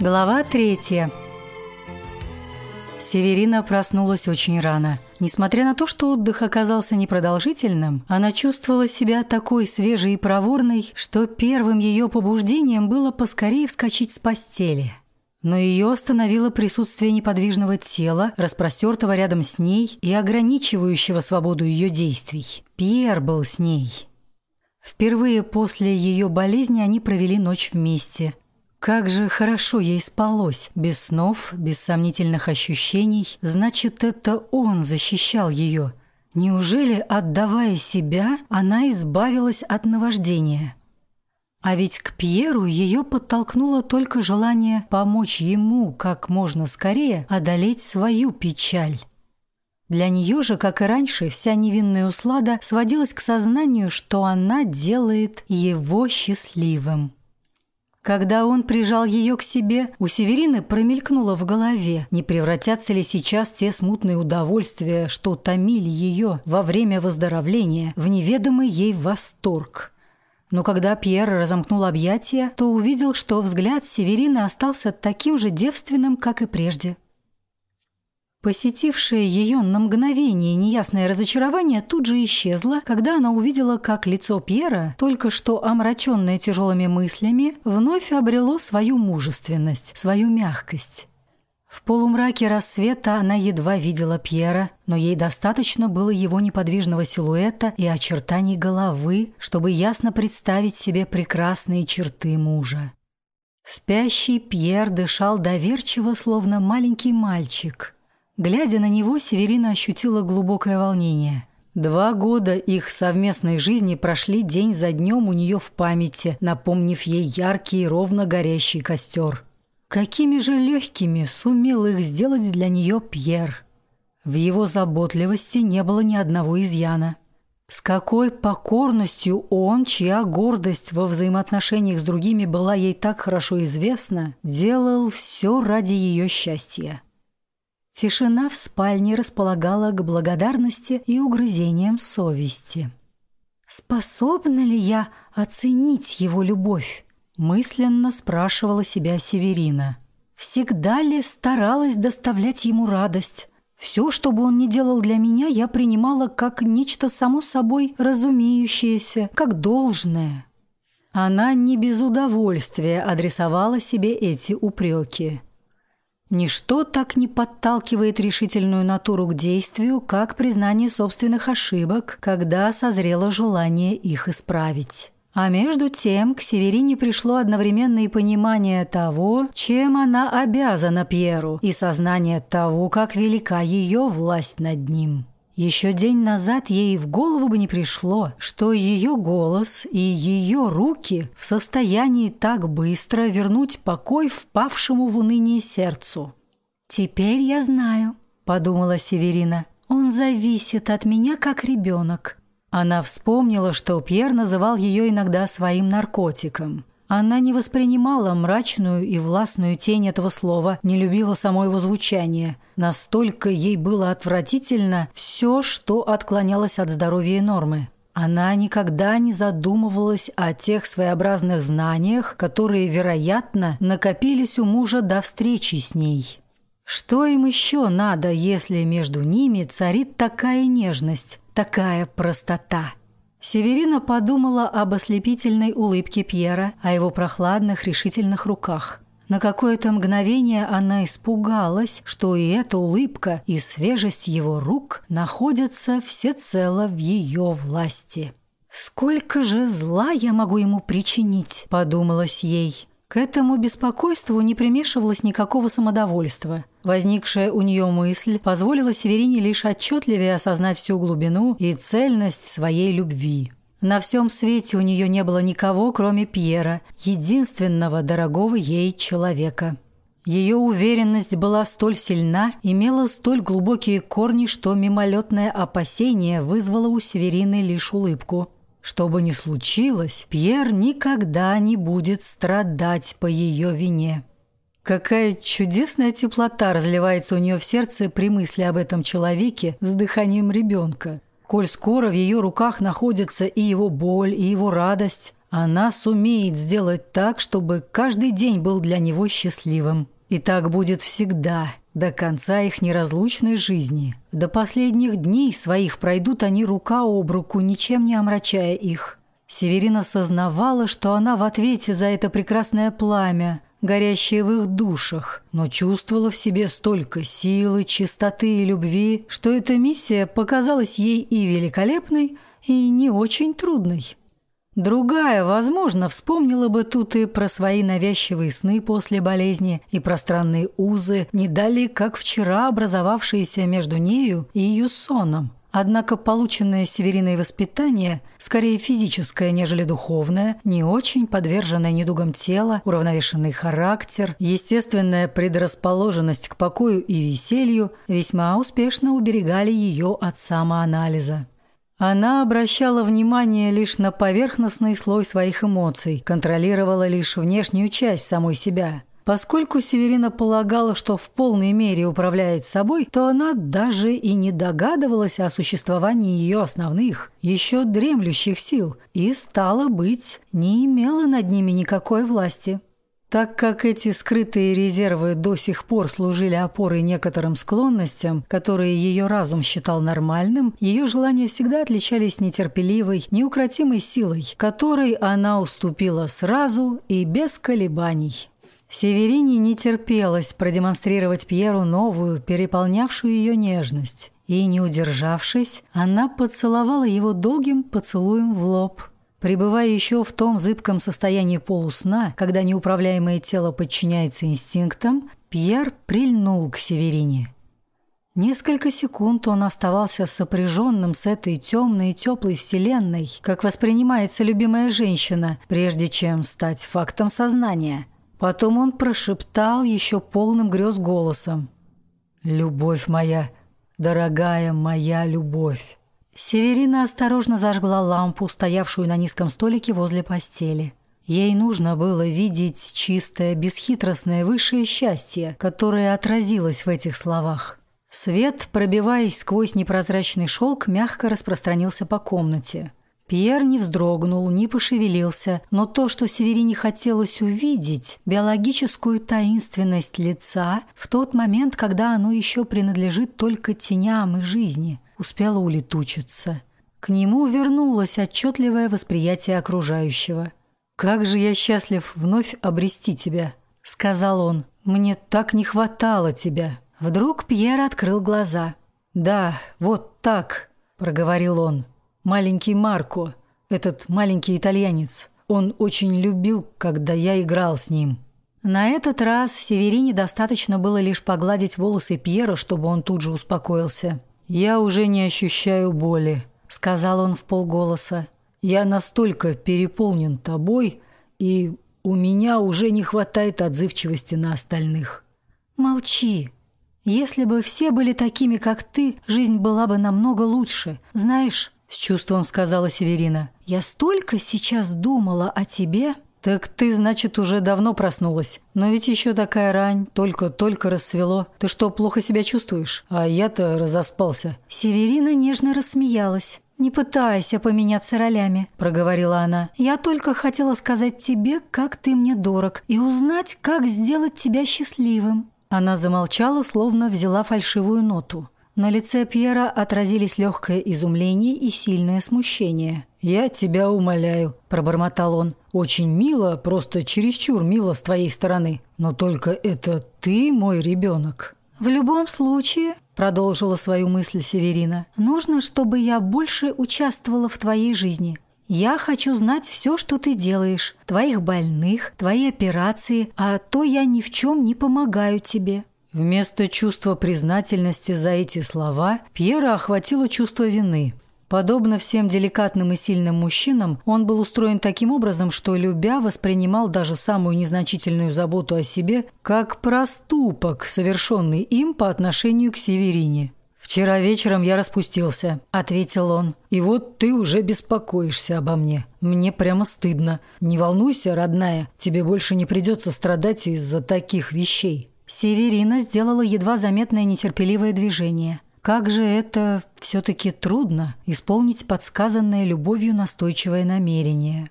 Глава третья. Северина проснулась очень рано. Несмотря на то, что отдых оказался непродолжительным, она чувствовала себя такой свежей и проворной, что первым ее побуждением было поскорее вскочить с постели. Но ее остановило присутствие неподвижного тела, распростертого рядом с ней и ограничивающего свободу ее действий. Пьер был с ней. Впервые после ее болезни они провели ночь вместе – как же хорошо ей спалось, без снов, без сомнительных ощущений. Значит, это он защищал ее. Неужели, отдавая себя, она избавилась от наваждения? А ведь к Пьеру ее подтолкнуло только желание помочь ему как можно скорее одолеть свою печаль. Для нее же, как и раньше, вся невинная услада сводилась к сознанию, что она делает его счастливым. Когда он прижал ее к себе, у Северины промелькнуло в голове, не превратятся ли сейчас те смутные удовольствия, что томили ее во время выздоровления, в неведомый ей восторг. Но когда Пьер разомкнул объятия, то увидел, что взгляд Северины остался таким же девственным, как и прежде. Посетившее ее на мгновение неясное разочарование тут же исчезло, когда она увидела, как лицо Пьера, только что омраченное тяжелыми мыслями, вновь обрело свою мужественность, свою мягкость. В полумраке рассвета она едва видела Пьера, но ей достаточно было его неподвижного силуэта и очертаний головы, чтобы ясно представить себе прекрасные черты мужа. Спящий Пьер дышал доверчиво, словно маленький мальчик – Глядя на него, Северина ощутила глубокое волнение. Два года их совместной жизни прошли день за днем у нее в памяти, напомнив ей яркий и ровно горящий костер. Какими же легкими сумел их сделать для нее Пьер. В его заботливости не было ни одного изъяна. С какой покорностью он, чья гордость во взаимоотношениях с другими была ей так хорошо известна, делал все ради ее счастья. Тишина в спальне располагала к благодарности и угрызениям совести. «Способна ли я оценить его любовь?» – мысленно спрашивала себя Северина. «Всегда ли старалась доставлять ему радость?» Все, что бы он ни делал для меня, я принимала как нечто само собой разумеющееся, как должное. Она не без удовольствия адресовала себе эти упреки. Ничто так не подталкивает решительную натуру к действию, как признание собственных ошибок, когда созрело желание их исправить. А между тем к Северине пришло одновременно и понимание того, чем она обязана Пьеру, и сознание того, как велика ее власть над ним. Еще день назад ей в голову бы не пришло, что ее голос и ее руки в состоянии так быстро вернуть покой впавшему в уныние сердцу. «Теперь я знаю», — подумала Северина. «Он зависит от меня, как ребенок». Она вспомнила, что Пьер называл ее иногда своим наркотиком. Она не воспринимала мрачную и властную тень этого слова, не любила само его звучание. Настолько ей было отвратительно все, что отклонялось от здоровья и нормы. Она никогда не задумывалась о тех своеобразных знаниях, которые, вероятно, накопились у мужа до встречи с ней. Что им еще надо, если между ними царит такая нежность, такая простота? Северина подумала об ослепительной улыбке Пьера, о его прохладных, решительных руках. На какое-то мгновение она испугалась, что и эта улыбка, и свежесть его рук находятся всецело в ее власти. «Сколько же зла я могу ему причинить?» – подумалось ей. К этому беспокойству не примешивалось никакого самодовольства. Возникшая у нее мысль позволила Северине лишь отчетливее осознать всю глубину и цельность своей любви. На всем свете у нее не было никого, кроме Пьера, единственного дорогого ей человека. Ее уверенность была столь сильна, имела столь глубокие корни, что мимолетное опасение вызвало у Северины лишь улыбку – что бы ни случилось, Пьер никогда не будет страдать по ее вине. Какая чудесная теплота разливается у нее в сердце при мысли об этом человеке с дыханием ребенка. Коль скоро в ее руках находится и его боль, и его радость, Она сумеет сделать так, чтобы каждый день был для него счастливым. И так будет всегда, до конца их неразлучной жизни. До последних дней своих пройдут они рука об руку, ничем не омрачая их. Северина сознавала, что она в ответе за это прекрасное пламя, горящее в их душах, но чувствовала в себе столько силы, чистоты и любви, что эта миссия показалась ей и великолепной, и не очень трудной. Другая, возможно, вспомнила бы тут и про свои навязчивые сны после болезни, и про странные узы, не далее, как вчера образовавшиеся между нею и ее соном. Однако полученное Севериной воспитание, скорее физическое, нежели духовное, не очень подверженное недугам тела, уравновешенный характер, естественная предрасположенность к покою и веселью весьма успешно уберегали ее от самоанализа. Она обращала внимание лишь на поверхностный слой своих эмоций, контролировала лишь внешнюю часть самой себя. Поскольку Северина полагала, что в полной мере управляет собой, то она даже и не догадывалась о существовании ее основных, еще дремлющих сил, и, стало быть, не имела над ними никакой власти. Так как эти скрытые резервы до сих пор служили опорой некоторым склонностям, которые ее разум считал нормальным, ее желания всегда отличались нетерпеливой, неукротимой силой, которой она уступила сразу и без колебаний. Северине не терпелось продемонстрировать Пьеру новую, переполнявшую ее нежность. И, не удержавшись, она поцеловала его долгим поцелуем в лоб – Пребывая еще в том зыбком состоянии полусна, когда неуправляемое тело подчиняется инстинктам, Пьер прильнул к Северине. Несколько секунд он оставался сопряженным с этой темной и теплой вселенной, как воспринимается любимая женщина, прежде чем стать фактом сознания. Потом он прошептал еще полным грез голосом. «Любовь моя, дорогая моя любовь». Северина осторожно зажгла лампу, стоявшую на низком столике возле постели. Ей нужно было видеть чистое, бесхитростное высшее счастье, которое отразилось в этих словах. Свет, пробиваясь сквозь непрозрачный шелк, мягко распространился по комнате. Пьер не вздрогнул, не пошевелился, но то, что Северине хотелось увидеть, биологическую таинственность лица, в тот момент, когда оно еще принадлежит только теням и жизни – успела улетучиться. К нему вернулось отчетливое восприятие окружающего. «Как же я счастлив вновь обрести тебя!» — сказал он. «Мне так не хватало тебя!» Вдруг Пьер открыл глаза. «Да, вот так», — проговорил он. «Маленький Марко, этот маленький итальянец, он очень любил, когда я играл с ним». На этот раз Северине достаточно было лишь погладить волосы Пьера, чтобы он тут же успокоился. «Я уже не ощущаю боли», — сказал он в полголоса. «Я настолько переполнен тобой, и у меня уже не хватает отзывчивости на остальных». «Молчи. Если бы все были такими, как ты, жизнь была бы намного лучше. Знаешь, — с чувством сказала Северина, — я столько сейчас думала о тебе». «Так ты, значит, уже давно проснулась. Но ведь еще такая рань, только-только рассвело. Ты что, плохо себя чувствуешь? А я-то разоспался». Северина нежно рассмеялась. «Не пытайся поменяться ролями», – проговорила она. «Я только хотела сказать тебе, как ты мне дорог, и узнать, как сделать тебя счастливым». Она замолчала, словно взяла фальшивую ноту. На лице Пьера отразились легкое изумление и сильное смущение. «Я тебя умоляю», – пробормотал он. «Очень мило, просто чересчур мило с твоей стороны. Но только это ты мой ребенок». «В любом случае», – продолжила свою мысль Северина, – «нужно, чтобы я больше участвовала в твоей жизни. Я хочу знать все, что ты делаешь, твоих больных, твои операции, а то я ни в чем не помогаю тебе». Вместо чувства признательности за эти слова Пьера охватило чувство вины. Подобно всем деликатным и сильным мужчинам, он был устроен таким образом, что, любя, воспринимал даже самую незначительную заботу о себе как проступок, совершенный им по отношению к Северине. «Вчера вечером я распустился», — ответил он. «И вот ты уже беспокоишься обо мне. Мне прямо стыдно. Не волнуйся, родная, тебе больше не придется страдать из-за таких вещей». Северина сделала едва заметное нетерпеливое движение. Как же это все-таки трудно исполнить подсказанное любовью настойчивое намерение.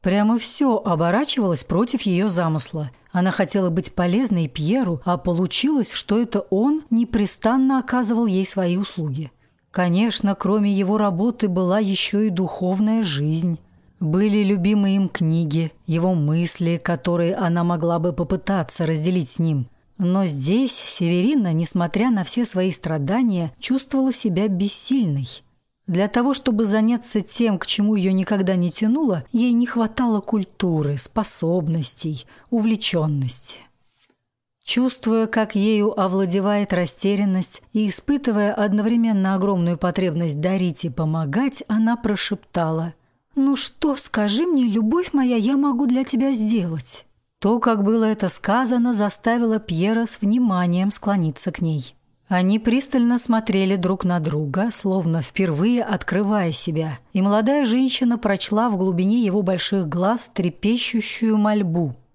Прямо все оборачивалось против ее замысла. Она хотела быть полезной Пьеру, а получилось, что это он непрестанно оказывал ей свои услуги. Конечно, кроме его работы была еще и духовная жизнь. Были любимые им книги, его мысли, которые она могла бы попытаться разделить с ним. Но здесь Северина, несмотря на все свои страдания, чувствовала себя бессильной. Для того, чтобы заняться тем, к чему ее никогда не тянуло, ей не хватало культуры, способностей, увлеченности. Чувствуя, как ею овладевает растерянность и испытывая одновременно огромную потребность дарить и помогать, она прошептала «Ну что, скажи мне, любовь моя, я могу для тебя сделать?» То, как было это сказано, заставило Пьера с вниманием склониться к ней. Они пристально смотрели друг на друга, словно впервые открывая себя, и молодая женщина прочла в глубине его больших глаз трепещущую мольбу –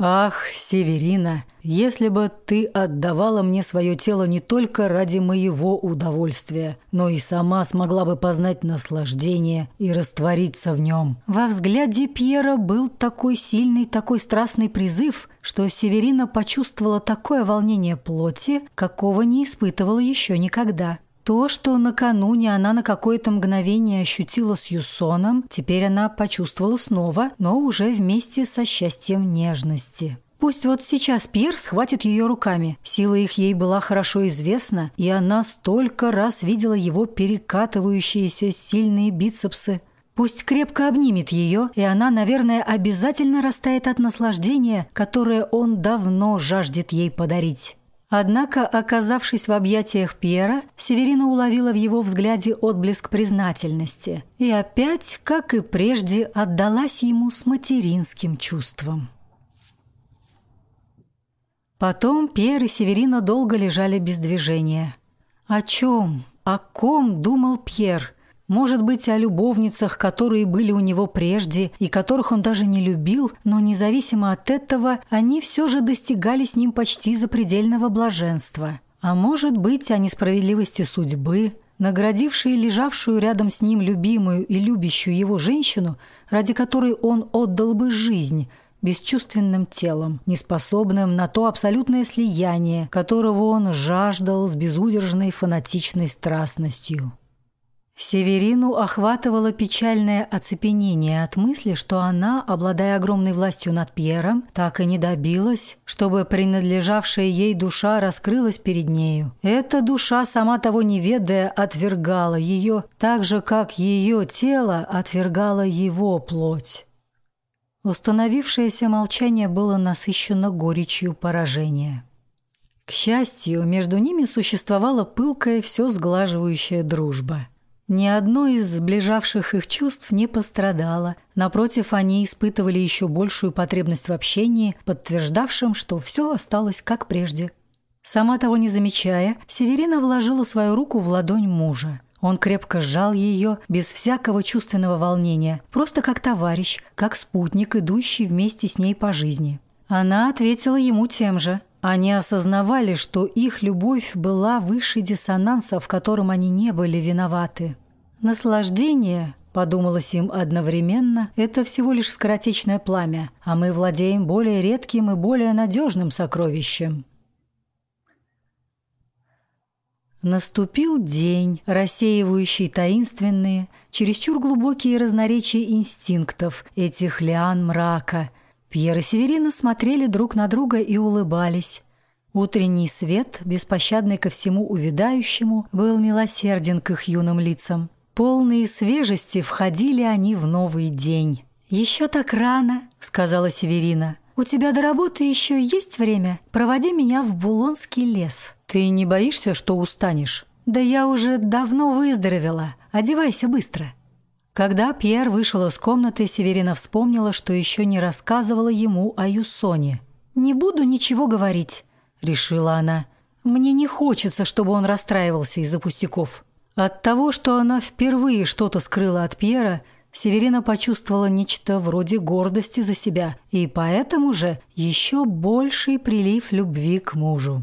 «Ах, Северина, если бы ты отдавала мне свое тело не только ради моего удовольствия, но и сама смогла бы познать наслаждение и раствориться в нем». Во взгляде Пьера был такой сильный, такой страстный призыв, что Северина почувствовала такое волнение плоти, какого не испытывала еще никогда. То, что накануне она на какое-то мгновение ощутила с Юсоном, теперь она почувствовала снова, но уже вместе со счастьем нежности. Пусть вот сейчас Пьер схватит ее руками. Сила их ей была хорошо известна, и она столько раз видела его перекатывающиеся сильные бицепсы. Пусть крепко обнимет ее, и она, наверное, обязательно растает от наслаждения, которое он давно жаждет ей подарить. Однако, оказавшись в объятиях Пьера, Северина уловила в его взгляде отблеск признательности и опять, как и прежде, отдалась ему с материнским чувством. Потом Пьер и Северина долго лежали без движения. О чем, о ком думал Пьер – может быть, о любовницах, которые были у него прежде и которых он даже не любил, но независимо от этого, они все же достигали с ним почти запредельного блаженства. А может быть, о несправедливости судьбы, наградившей лежавшую рядом с ним любимую и любящую его женщину, ради которой он отдал бы жизнь – бесчувственным телом, неспособным на то абсолютное слияние, которого он жаждал с безудержной фанатичной страстностью. Северину охватывало печальное оцепенение от мысли, что она, обладая огромной властью над Пьером, так и не добилась, чтобы принадлежавшая ей душа раскрылась перед нею. Эта душа, сама того не ведая, отвергала ее, так же, как ее тело отвергало его плоть. Установившееся молчание было насыщено горечью поражения. К счастью, между ними существовала пылкая, все сглаживающая дружба – ни одно из сближавших их чувств не пострадало. Напротив, они испытывали еще большую потребность в общении, подтверждавшем, что все осталось как прежде. Сама того не замечая, Северина вложила свою руку в ладонь мужа. Он крепко сжал ее, без всякого чувственного волнения, просто как товарищ, как спутник, идущий вместе с ней по жизни. Она ответила ему тем же – они осознавали, что их любовь была выше диссонанса, в котором они не были виноваты. Наслаждение, подумалось им одновременно, это всего лишь скоротечное пламя, а мы владеем более редким и более надежным сокровищем. Наступил день, рассеивающий таинственные, чересчур глубокие разноречия инстинктов этих лиан мрака, Пьер и Северина смотрели друг на друга и улыбались. Утренний свет, беспощадный ко всему увядающему, был милосерден к их юным лицам. Полные свежести входили они в новый день. «Еще так рано», — сказала Северина. «У тебя до работы еще есть время? Проводи меня в Булонский лес». «Ты не боишься, что устанешь?» «Да я уже давно выздоровела. Одевайся быстро». Когда Пьер вышел из комнаты, Северина вспомнила, что еще не рассказывала ему о Юсоне. «Не буду ничего говорить», — решила она. «Мне не хочется, чтобы он расстраивался из-за пустяков». От того, что она впервые что-то скрыла от Пьера, Северина почувствовала нечто вроде гордости за себя и поэтому же еще больший прилив любви к мужу.